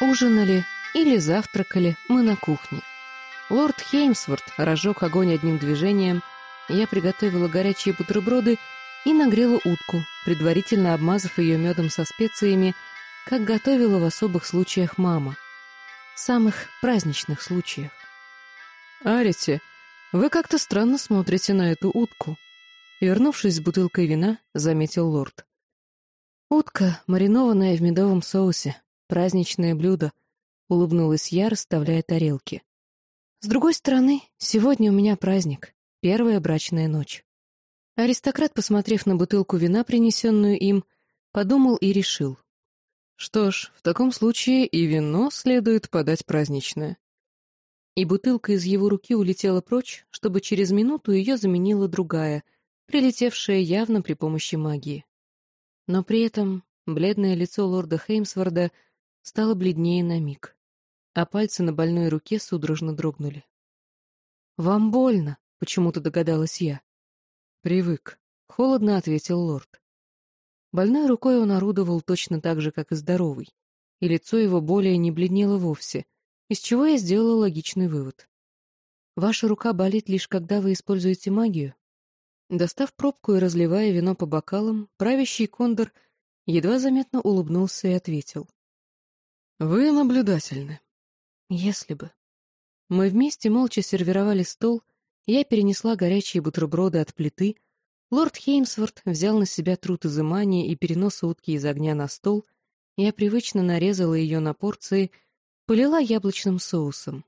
Ужинали или завтракали мы на кухне. Лорд Хеймсворт разжег огонь одним движением, я приготовила горячие бутерброды и нагрела утку, предварительно обмазав ее медом со специями, как готовила в особых случаях мама. Самых праздничных случаях. «Арите, вы как-то странно смотрите на эту утку», вернувшись с бутылкой вина, заметил лорд. «Утка, маринованная в медовом соусе, праздничное блюдо», — улыбнулась я, расставляя тарелки. «С другой стороны, сегодня у меня праздник, первая брачная ночь». Аристократ, посмотрев на бутылку вина, принесенную им, подумал и решил. Что ж, в таком случае и вино следует подать праздничное. И бутылка из его руки улетела прочь, чтобы через минуту ее заменила другая, прилетевшая явно при помощи магии. Но при этом бледное лицо лорда Хеймсворда стало бледнее на миг, а пальцы на больной руке судорожно дрогнули. «Вам больно?» — почему-то догадалась я. «Привык», — холодно ответил лорд. Больной рукой он орудовал точно так же, как и здоровый, и лицо его более не бледнело вовсе, из чего я сделала логичный вывод. Ваша рука болит лишь когда вы используете магию? Достав пробку и разливая вино по бокалам, правящий кондор едва заметно улыбнулся и ответил. «Вы наблюдательны». «Если бы». Мы вместе молча сервировали стол, я перенесла горячие бутерброды от плиты — Лорд Хеймсворт взял на себя труд изымания и переноса утки из огня на стол, я привычно нарезала ее на порции, полила яблочным соусом.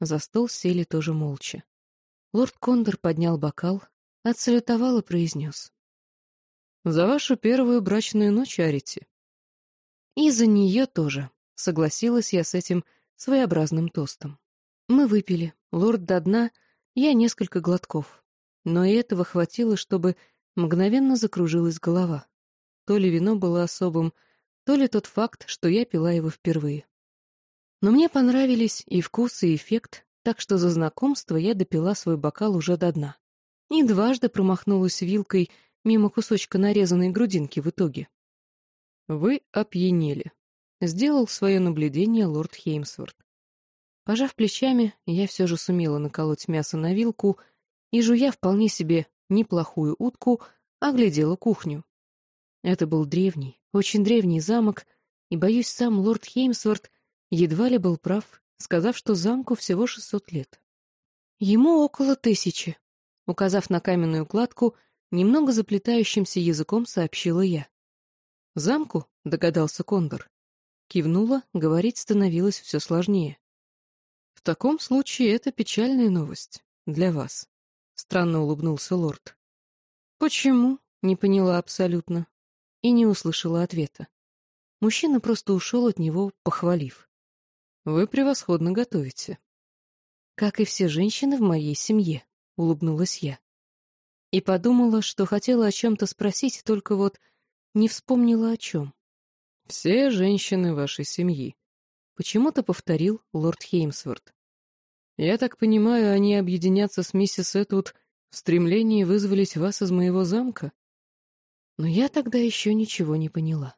За стол сели тоже молча. Лорд Кондор поднял бокал, отсалютовал и произнес. «За вашу первую брачную ночь, Арити». «И за нее тоже», — согласилась я с этим своеобразным тостом. Мы выпили, лорд до дна, я несколько глотков но и этого хватило, чтобы мгновенно закружилась голова. То ли вино было особым, то ли тот факт, что я пила его впервые. Но мне понравились и вкус, и эффект, так что за знакомство я допила свой бокал уже до дна. И дважды промахнулась вилкой мимо кусочка нарезанной грудинки в итоге. «Вы опьянели», — сделал свое наблюдение лорд Хеймсворт. Пожав плечами, я все же сумела наколоть мясо на вилку — и, жуя вполне себе неплохую утку, оглядела кухню. Это был древний, очень древний замок, и, боюсь, сам лорд Хеймсворт едва ли был прав, сказав, что замку всего шестьсот лет. Ему около тысячи, указав на каменную кладку, немного заплетающимся языком сообщила я. «Замку?» — догадался Кондор. Кивнула, говорить становилось все сложнее. «В таком случае это печальная новость для вас. — странно улыбнулся лорд. «Почему?» — не поняла абсолютно. И не услышала ответа. Мужчина просто ушел от него, похвалив. «Вы превосходно готовите». «Как и все женщины в моей семье», — улыбнулась я. И подумала, что хотела о чем-то спросить, только вот не вспомнила о чем. «Все женщины вашей семьи», — почему-то повторил лорд Хеймсворт. Я так понимаю, они объединятся с миссис Этвуд в стремлении вызволить вас из моего замка? Но я тогда еще ничего не поняла.